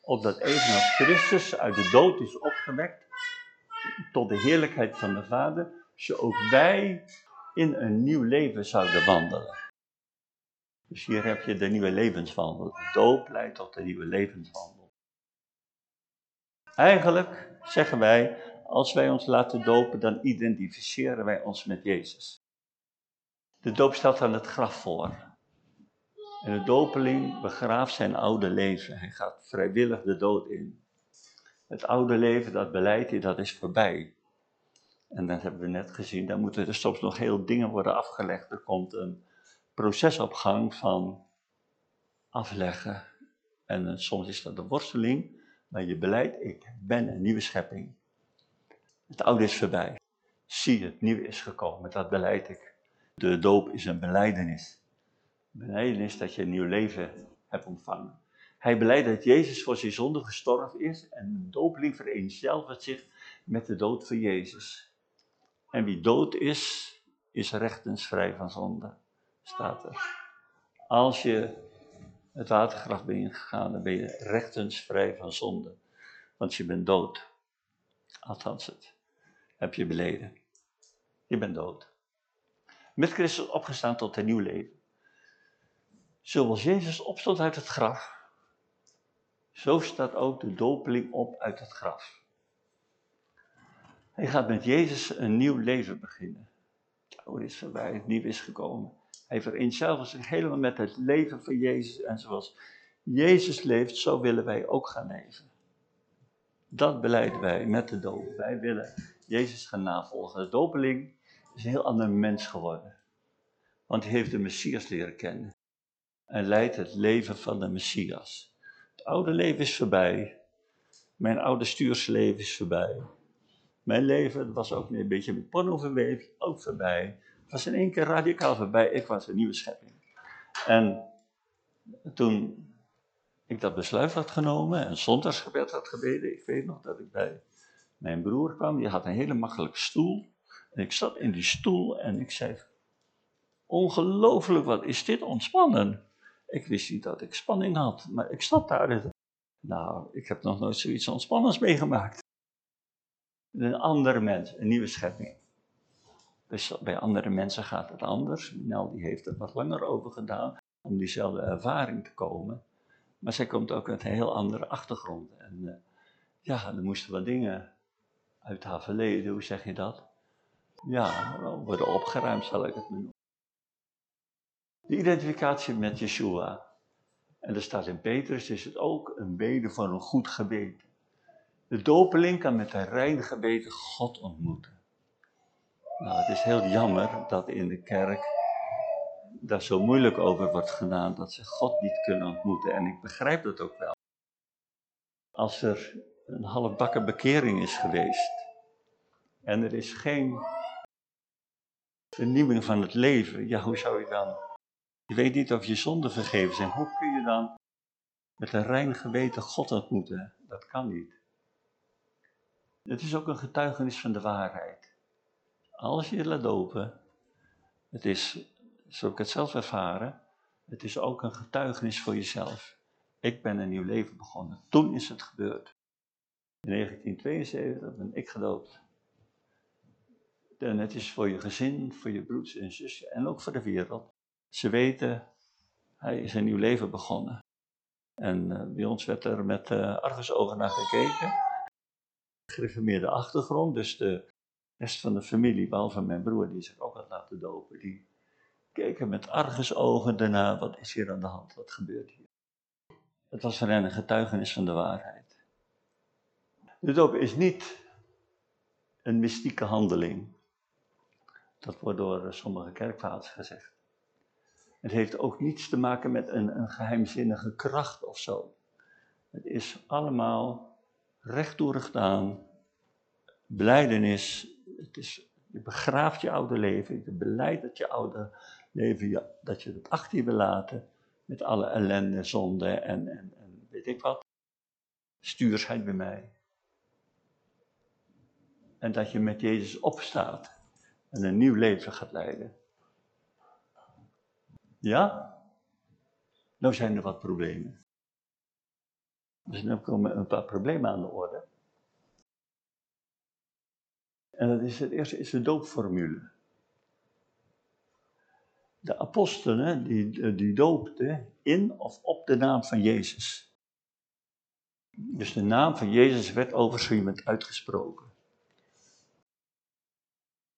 opdat evenals Christus uit de dood is opgewekt tot de heerlijkheid van de Vader, zo ook wij in een nieuw leven zouden wandelen. Dus hier heb je de nieuwe levenswandel. De doop leidt tot de nieuwe levenswandel. Eigenlijk zeggen wij, als wij ons laten dopen, dan identificeren wij ons met Jezus. De doop stelt aan het graf voor. En de dopeling begraaft zijn oude leven. Hij gaat vrijwillig de dood in. Het oude leven, dat beleidt hij, dat is voorbij. En dat hebben we net gezien, daar moeten er soms nog heel dingen worden afgelegd. Er komt een proces op gang van afleggen. En uh, soms is dat een worsteling, maar je beleidt, ik ben een nieuwe schepping. Het oude is voorbij. Zie, het nieuwe is gekomen, dat beleid ik. De doop is een beleidenis is dat je een nieuw leven hebt ontvangen. Hij beleidt dat Jezus voor zijn zonde gestorven is en de dopeling vereenzelvigt zich met de dood van Jezus. En wie dood is, is rechtensvrij van zonde, staat er. Als je het watergraf bent ingegaan, dan ben je rechtensvrij van zonde. Want je bent dood. Althans, het heb je beleden. Je bent dood. Met Christus opgestaan tot een nieuw leven. Zoals Jezus opstond uit het graf, zo staat ook de dopeling op uit het graf. Hij gaat met Jezus een nieuw leven beginnen. Het oude is voorbij, het nieuwe is gekomen. Hij vereenzelvigt zich helemaal met het leven van Jezus. En zoals Jezus leeft, zo willen wij ook gaan leven. Dat beleiden wij met de doop. Wij willen Jezus gaan navolgen. De dopeling is een heel ander mens geworden. Want hij heeft de Messias leren kennen en leidt het leven van de Messias. Het oude leven is voorbij. Mijn oude stuursleven is voorbij. Mijn leven was ook een beetje met porno verweefd, ook voorbij. Was in één keer radicaal voorbij. Ik was een nieuwe schepping. En toen ik dat besluit had genomen en zondagsgebed had gebeden, ik weet nog dat ik bij mijn broer kwam, die had een hele makkelijke stoel. En ik zat in die stoel en ik zei, ongelooflijk, wat is dit ontspannen. Ik wist niet dat ik spanning had, maar ik zat daar. Nou, ik heb nog nooit zoiets ontspannends meegemaakt. Een andere mens, een nieuwe schepping. Dus bij andere mensen gaat het anders. Nel die heeft er wat langer over gedaan om diezelfde ervaring te komen. Maar zij komt ook uit een heel andere achtergrond. En uh, ja, er moesten wat dingen uit haar verleden, hoe zeg je dat? Ja, worden opgeruimd, zal ik het noemen. De identificatie met Yeshua. En er staat in Petrus, is het ook een bede voor een goed geweten. De dopeling kan met een rein geweten God ontmoeten. Nou, het is heel jammer dat in de kerk daar zo moeilijk over wordt gedaan dat ze God niet kunnen ontmoeten. En ik begrijp dat ook wel. Als er een halfbakken bekering is geweest en er is geen vernieuwing van het leven, ja, hoe zou je dan? Je weet niet of je zonden vergeven zijn. Hoe kun je dan met een rein geweten God ontmoeten? Dat kan niet. Het is ook een getuigenis van de waarheid. Als je je laat dopen, het is, zo ik het zelf ervaren, het is ook een getuigenis voor jezelf. Ik ben een nieuw leven begonnen. Toen is het gebeurd. In 1972 ben ik gedoopt. En het is voor je gezin, voor je broers en zussen en ook voor de wereld. Ze weten, hij is een nieuw leven begonnen. En uh, bij ons werd er met uh, argusogen naar gekeken. Gereformeerde achtergrond, dus de rest van de familie, behalve mijn broer, die zich ook had laten dopen, die keken met argusogen daarna, wat is hier aan de hand, wat gebeurt hier? Het was voor hen een getuigenis van de waarheid. De doop is niet een mystieke handeling. Dat wordt door sommige kerkvaders gezegd. Het heeft ook niets te maken met een, een geheimzinnige kracht of zo. Het is allemaal rechtdoor gedaan, beleidenis. Het is, je begraaft je oude leven, je beleidt dat je oude leven, dat je het achter je wil laten, met alle ellende, zonde en, en, en weet ik wat. Stuursheid bij mij. En dat je met Jezus opstaat en een nieuw leven gaat leiden. Ja? Nou zijn er wat problemen. Dus nu komen een paar problemen aan de orde. En dat is het eerste is de doopformule. De apostelen die, die doopten in of op de naam van Jezus. Dus de naam van Jezus werd over uitgesproken.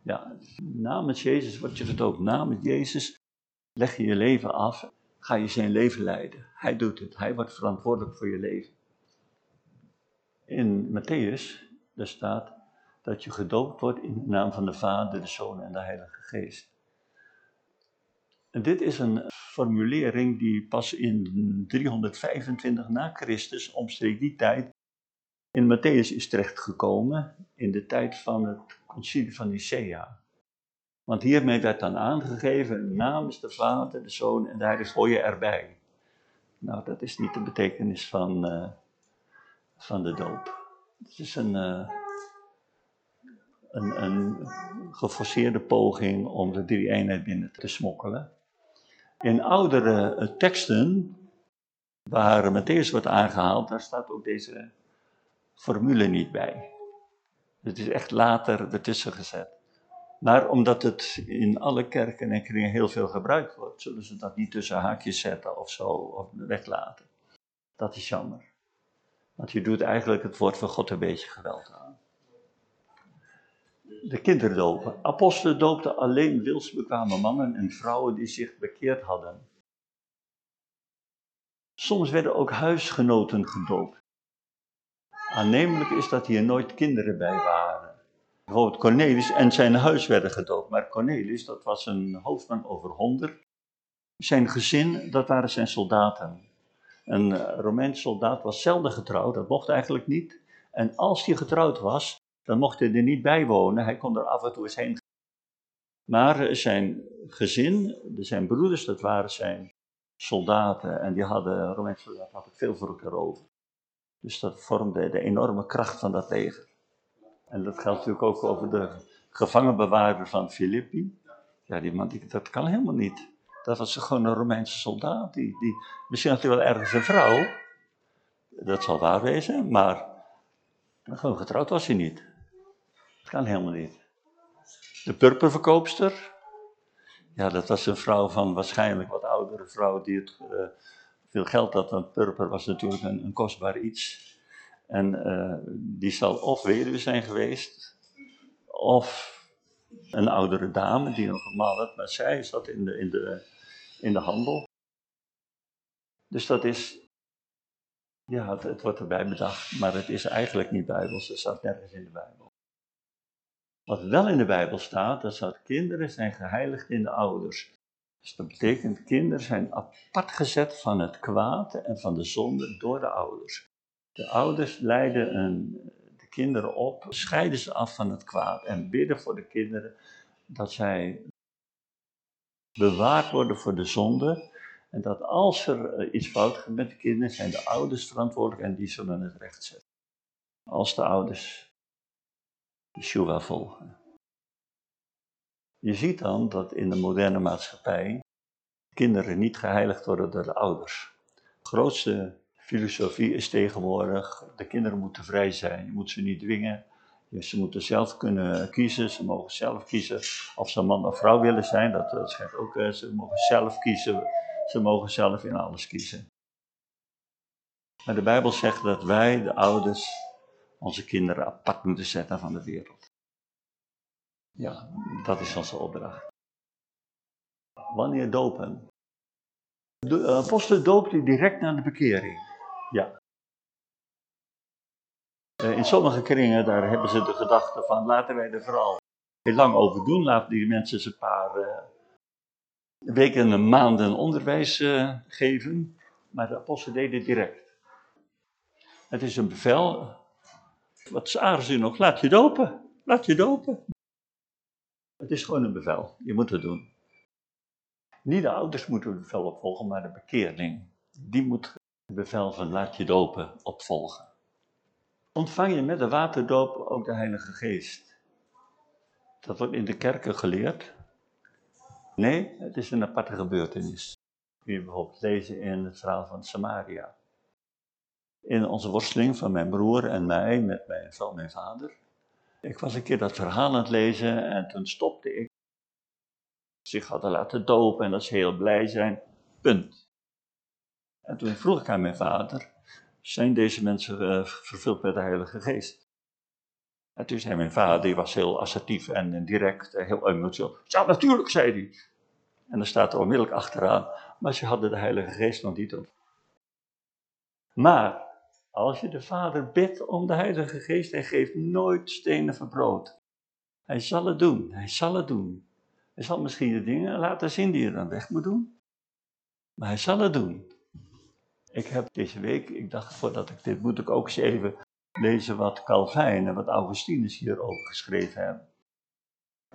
Ja, namens Jezus wordt je gedoopt. Namens Jezus leg je je leven af, ga je zijn leven leiden. Hij doet het, hij wordt verantwoordelijk voor je leven. In Matthäus, daar staat dat je gedoopt wordt in de naam van de Vader, de Zoon en de Heilige Geest. En dit is een formulering die pas in 325 na Christus, omstreeks die tijd, in Matthäus is terechtgekomen, in de tijd van het concilie van Nicea. Want hiermee werd dan aangegeven namens de Vader, de Zoon en de Heilige gooi je erbij. Nou, dat is niet de betekenis van, uh, van de doop. Het is een, uh, een, een geforceerde poging om de drie eenheid binnen te smokkelen. In oudere uh, teksten, waar Matthäus wordt aangehaald, daar staat ook deze formule niet bij. Het is echt later ertussen gezet. Maar omdat het in alle kerken en kringen heel veel gebruikt wordt, zullen ze dat niet tussen haakjes zetten of zo, of weglaten. Dat is jammer. Want je doet eigenlijk het woord van God een beetje geweld aan. De kinderdopen. Apostelen doopten alleen wilsbekwame mannen en vrouwen die zich bekeerd hadden. Soms werden ook huisgenoten gedoopt. Aannemelijk is dat hier nooit kinderen bij waren. Bijvoorbeeld Cornelis en zijn huis werden gedoopt. Maar Cornelis, dat was een hoofdman over honderd. Zijn gezin, dat waren zijn soldaten. Een Romeins soldaat was zelden getrouwd, dat mocht eigenlijk niet. En als hij getrouwd was, dan mocht hij er niet bij wonen. Hij kon er af en toe eens heen Maar eh, zijn gezin, zijn broeders, dat waren zijn soldaten. En die hadden, Romeinse soldaten hadden veel voor elkaar over. Dus dat vormde de enorme kracht van dat leger. En dat geldt natuurlijk ook over de gevangenbewaarder van Filippi. Ja, die man, dat kan helemaal niet. Dat was gewoon een Romeinse soldaat. Die, die, misschien had hij wel ergens een vrouw. Dat zal waar wezen, maar gewoon getrouwd was hij niet. Kan helemaal niet. De purperverkoopster, ja, dat was een vrouw van waarschijnlijk wat oudere vrouw die het, uh, veel geld had. Want purper was natuurlijk een, een kostbaar iets. En uh, die zal of weduwe zijn geweest, of een oudere dame die nog een man had, maar zij zat in de, in de, in de handel. Dus dat is, ja, het, wordt erbij bedacht, maar het is eigenlijk niet bijbels, het staat nergens in de Bijbel. Wat wel in de Bijbel staat, dat kinderen zijn geheiligd in de ouders. Dus dat betekent kinderen zijn apart gezet van het kwaad en van de zonde door de ouders. De ouders leiden de kinderen op, scheiden ze af van het kwaad en bidden voor de kinderen dat zij bewaard worden voor de zonde. En dat als er eh, iets fout gaat met de kinderen, zijn de ouders verantwoordelijk en die zullen het recht zetten. Als de ouders Yeshua volgen. Je ziet dan dat in de moderne maatschappij kinderen niet geheiligd worden door de ouders. De grootste filosofie is tegenwoordig, de kinderen moeten vrij zijn, je moet ze niet dwingen. Ze moeten zelf kunnen kiezen, ze mogen zelf kiezen of ze man of vrouw willen zijn, dat, dat schijnt ook, eh, ze mogen zelf kiezen, ze mogen zelf in alles kiezen. Maar de Bijbel zegt dat wij, de ouders, onze kinderen apart moeten zetten van de wereld. Ja, dat is onze opdracht. Wanneer dopen? De eh, apostel doopte direct na de bekering. Ja. Eh, in sommige kringen, daar hebben ze de gedachte van, laten wij er vooral heel lang over doen. Laten die mensen eens een paar uh, weken, maanden onderwijs uh, geven. Maar de apostel deed het direct. Het is een bevel. Wat ze nog? Laat je dopen. Laat je dopen. Het is gewoon een bevel. Je moet het doen. Niet de ouders moeten het bevel opvolgen, maar de bekeerling. Die moet het bevel van laat je dopen opvolgen. Ontvang je met de waterdoop ook de Heilige Geest? Dat wordt in de kerken geleerd. Nee, het is een aparte gebeurtenis. Kun je bijvoorbeeld lezen in het verhaal van Samaria. In onze worsteling van mijn broer en mij met mijn mijn vader. Ik was een keer dat verhaal aan het lezen en toen stopte ik. Zich hadden laten dopen en dat ze heel blij zijn. Punt. En toen vroeg ik aan mijn vader, zijn deze mensen uh, vervuld met de Heilige Geest? En toen zei mijn vader, die was heel assertief en direct, eh, heel emotioneel. Ja, natuurlijk, zei hij. En dan staat er onmiddellijk achteraan, maar ze hadden de Heilige Geest nog niet op. Maar, als je de Vader bidt om de Heilige Geest, hij geeft nooit stenen verbrood. Hij zal het doen, hij zal het doen. Hij zal misschien de dingen laten zien die je dan weg moet doen. Maar hij zal het doen. Ik heb deze week, ik dacht voordat ik dit moet ik ook eens even lezen wat Calvijn en wat Augustinus hierover geschreven hebben.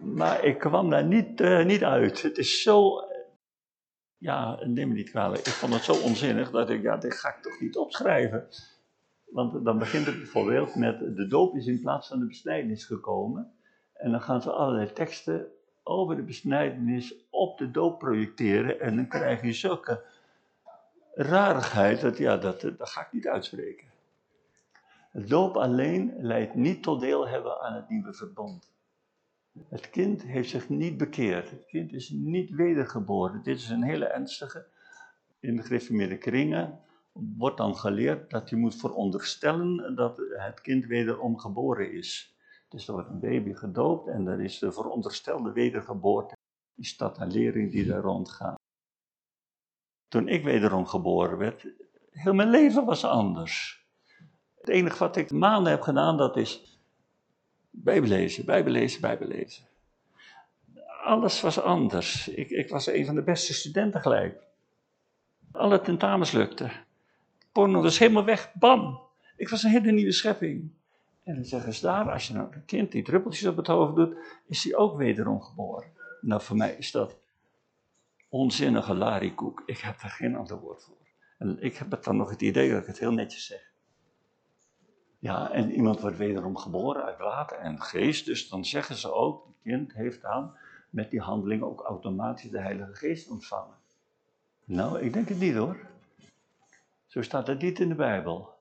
Maar ik kwam daar niet, uh, niet uit. Het is zo, ja, neem me niet kwalijk, ik vond het zo onzinnig dat ik, ja, dit ga ik toch niet opschrijven. Want dan begint het bijvoorbeeld met, de doop is in plaats van de besnijdenis gekomen. En dan gaan ze allerlei teksten over de besnijdenis op de doop projecteren. En dan krijg je zulke rarigheid, dat, ja, dat, dat ga ik niet uitspreken. Het doop alleen leidt niet tot deel hebben aan het nieuwe verbond. Het kind heeft zich niet bekeerd. Het kind is niet wedergeboren. Dit is een hele ernstige. In de kringen wordt dan geleerd dat je moet veronderstellen dat het kind wederom geboren is. Dus er wordt een baby gedoopt en er is de veronderstelde wedergeboorte. Is dat een lering die daar rondgaat toen ik wederom geboren werd, heel mijn leven was anders. Het enige wat ik maanden heb gedaan, dat is bijbelezen, bijbelezen, bijbelezen. Alles was anders. Ik, ik was een van de beste studenten gelijk. Alle tentamens lukten. Porno was helemaal weg, bam. Ik was een hele nieuwe schepping. En dan zeggen ze daar, als je nou een kind die druppeltjes op het hoofd doet, is hij ook wederom geboren. Nou, voor mij is dat onzinnige larikoek. Ik heb daar geen ander woord voor. En ik heb het dan nog het idee dat ik het heel netjes zeg. Ja, en iemand wordt wederom geboren uit water en geest, dus dan zeggen ze ook, het kind heeft dan met die handeling ook automatisch de Heilige Geest ontvangen. Nou, ik denk het niet hoor. Zo staat het niet in de Bijbel.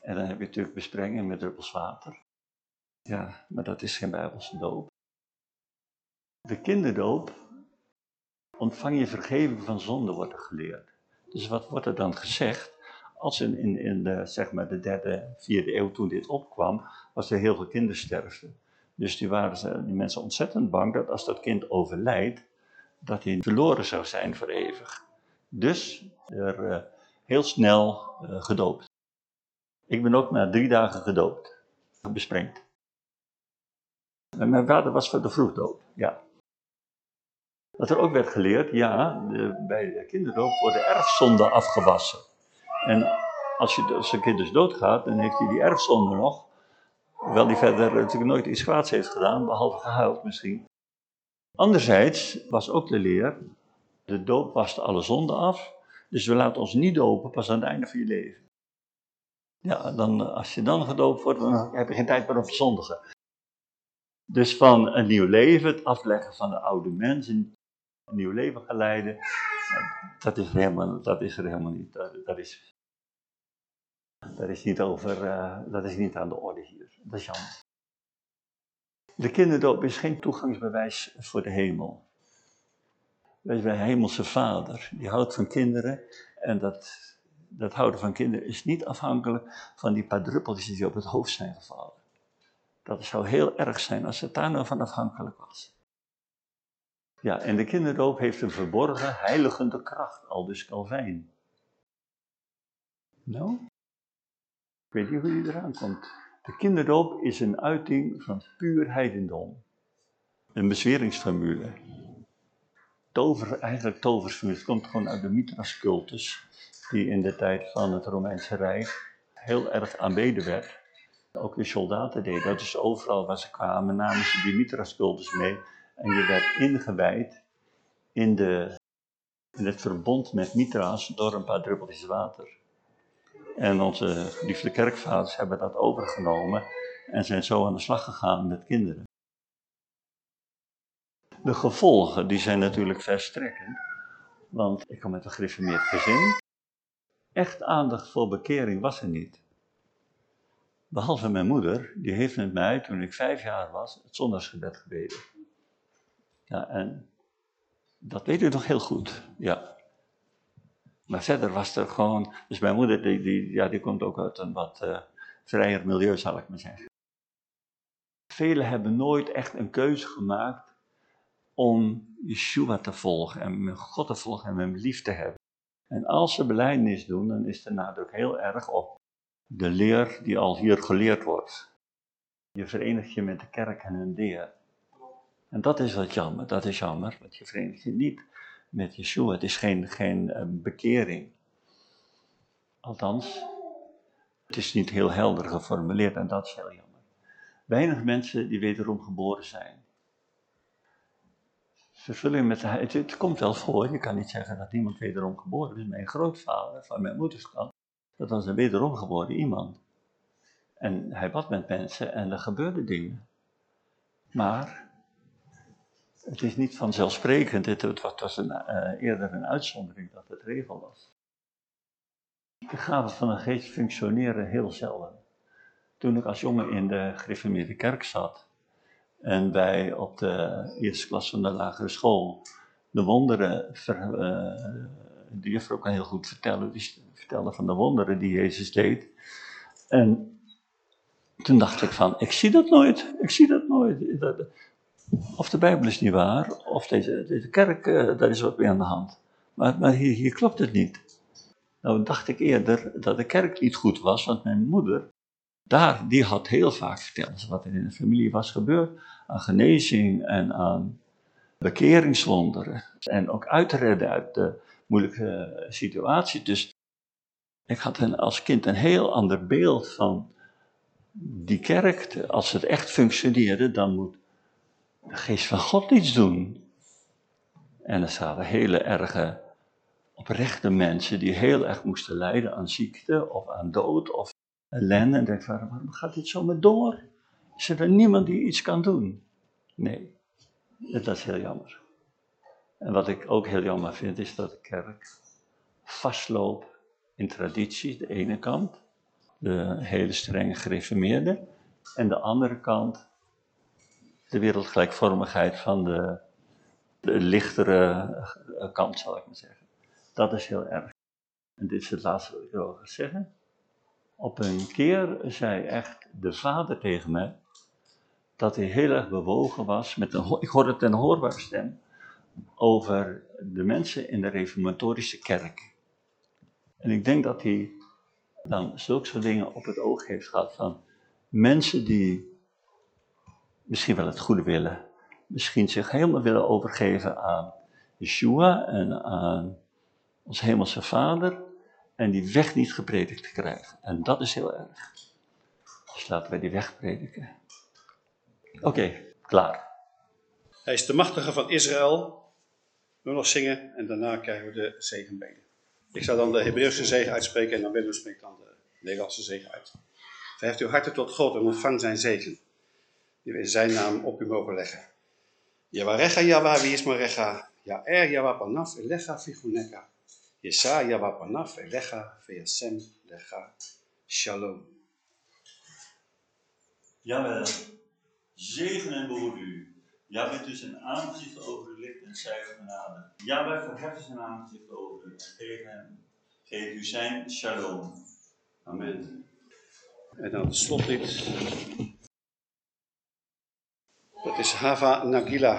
En dan heb je natuurlijk besprenging met druppels water. Ja, maar dat is geen Bijbelse doop. De kinderdoop ontvang je vergeving van zonde, wordt er geleerd. Dus wat wordt er dan gezegd? Als in, in, de, zeg maar de derde, vierde eeuw toen dit opkwam, was er heel veel kindersterfte. Dus die waren die mensen ontzettend bang dat als dat kind overlijdt, dat hij verloren zou zijn voor eeuwig. Dus er uh, heel snel uh, gedoopt. Ik ben ook na drie dagen gedoopt, besprengd. En mijn vader was voor de vroegdoop, ja. Wat er ook werd geleerd, ja, de, bij de kinderdoop worden erfzonden afgewassen. En als, je, als een kind dus doodgaat, dan heeft hij die erfzonde nog. Hoewel hij verder natuurlijk nooit iets kwaads heeft gedaan, behalve gehuild misschien. Anderzijds was ook de leer, de doop wast alle zonden af. Dus we laten ons niet dopen pas aan het einde van je leven. Ja, dan, als je dan gedoopt wordt, dan heb je geen tijd meer om te zondigen. Dus van een nieuw leven, het afleggen van de oude mens, een nieuw leven gaan leiden, dat is er helemaal, dat is er helemaal niet. Dat, dat is, dat, is niet over, uh, dat is niet aan de orde hier. Dat is jammer. De kinderdoop is geen toegangsbewijs voor de hemel. Wij zijn hemelse vader, die houdt van kinderen en dat, dat houden van kinderen is niet afhankelijk van die paar druppeltjes die op het hoofd zijn gevallen. Dat zou heel erg zijn als het daar nou van afhankelijk was. Ja, en de kinderdoop heeft een verborgen heiligende kracht, al dus Calvijn. Nou, ik weet niet hoe die eraan komt. De kinderdoop is een uiting van puur heidendom. Een bezweringsformule. Tover, eigenlijk toversformule. Het komt gewoon uit de Mithras-cultus, die in de tijd van het Romeinse Rijk heel erg aanbeden werd. Ook de soldaten deden dat, dus overal waar ze kwamen namen ze die Mithras-cultus mee. En je werd ingewijd in, de, in het verbond met Mithras door een paar druppeltjes water. En onze liefde kerkvaders hebben dat overgenomen en zijn zo aan de slag gegaan met kinderen. De gevolgen die zijn natuurlijk verstrekkend, want ik kom uit een gereformeerd gezin. Echt aandacht voor bekering was er niet. Behalve mijn moeder, die heeft met mij, toen ik vijf jaar was, het zondagsgebed gebeden. Ja, en dat weet u nog heel goed, ja. Maar verder was er gewoon, dus mijn moeder, die, die, ja, die komt ook uit een wat uh, vrijer milieu, zal ik maar zeggen. Velen hebben nooit echt een keuze gemaakt om Yeshua te volgen en God te volgen en hem lief te hebben. En als ze beleidnis doen, dan is de nadruk heel erg op de leer die al hier geleerd wordt. Je verenigt je met de kerk en hun leer. En dat is wat jammer, dat is jammer, want je verenigt je niet met Yeshua. Het is geen, geen uh, bekering. Althans, het is niet heel helder geformuleerd en dat is heel jammer. Weinig mensen die wederom geboren zijn. Met het, het komt wel voor, je kan niet zeggen dat niemand wederom geboren is. Mijn grootvader van mijn moeders kant, dat was een wederom geboren iemand. En hij bad met mensen en er gebeurden dingen. Maar het is niet vanzelfsprekend, het, was een, uh, eerder een uitzondering dat het regel was. De gaven van de geest functioneren heel zelden. Toen ik als jongen in de gereformeerde kerk zat en wij op de eerste klas van de lagere school de wonderen, ver, uh, die juffrouw kan heel goed vertellen, die vertelde van de wonderen die Jezus deed. En toen dacht ik van, ik zie dat nooit, ik zie dat nooit. Of de Bijbel is niet waar, of deze, deze kerk, uh, daar is wat mee aan de hand. Maar, maar hier, hier klopt het niet. Nou dacht ik eerder dat de kerk niet goed was, want mijn moeder, daar, die had heel vaak verteld wat er in de familie was gebeurd. Aan genezing en aan bekeringswonderen. En ook uitredden uit de moeilijke situatie. Dus ik had een, als kind een heel ander beeld van die kerk. Als het echt functioneerde, dan moet de geest van God iets doen. En er zaten hele erge, oprechte mensen die heel erg moesten lijden aan ziekte of aan dood of ellende. En denk van, waarom gaat dit zo maar door? Is er niemand die iets kan doen? Nee, dat is heel jammer. En wat ik ook heel jammer vind, is dat de kerk vastloopt in traditie, de ene kant. de hele strenge gereformeerden. En de andere kant, de wereldgelijkvormigheid van de, de lichtere kant, zal ik maar zeggen. Dat is heel erg. En dit is het laatste wat ik wil zeggen. Op een keer zei echt de vader tegen mij dat hij heel erg bewogen was, met een, ik hoorde het een hoorbare stem, over de mensen in de reformatorische kerk. En ik denk dat hij dan zulke soort dingen op het oog heeft gehad van mensen die misschien wel het goede willen, misschien zich helemaal willen overgeven aan Yeshua en aan ons hemelse vader en die weg niet gepredikt krijgen. En dat is heel erg. Dus laten wij die weg prediken. Oké, klaar. Hij is de machtige van Israël. We nog zingen en daarna krijgen we de zegenbeden. Ik zal dan de Hebreeuwse zegen uitspreken en dan Willem spreekt dan de Nederlandse zegen uit. Verheft uw harten tot God en ontvang zijn zegen, die we in zijn naam op u mogen leggen. Yawarecha Yawa, wie is Marecha? Ja er Yawa panaf elecha figuneka. Yesa Yawa panaf elecha veyasem lecha. Shalom. Jawel, zegen en behoed u. Ja, bent u zijn aangezicht over u licht en zij genade. Ja, wij verheffen zijn aangezicht over u en geef hem, geef u zijn shalom. Amen. En dan het slotlied. Dat is Hava Nagila.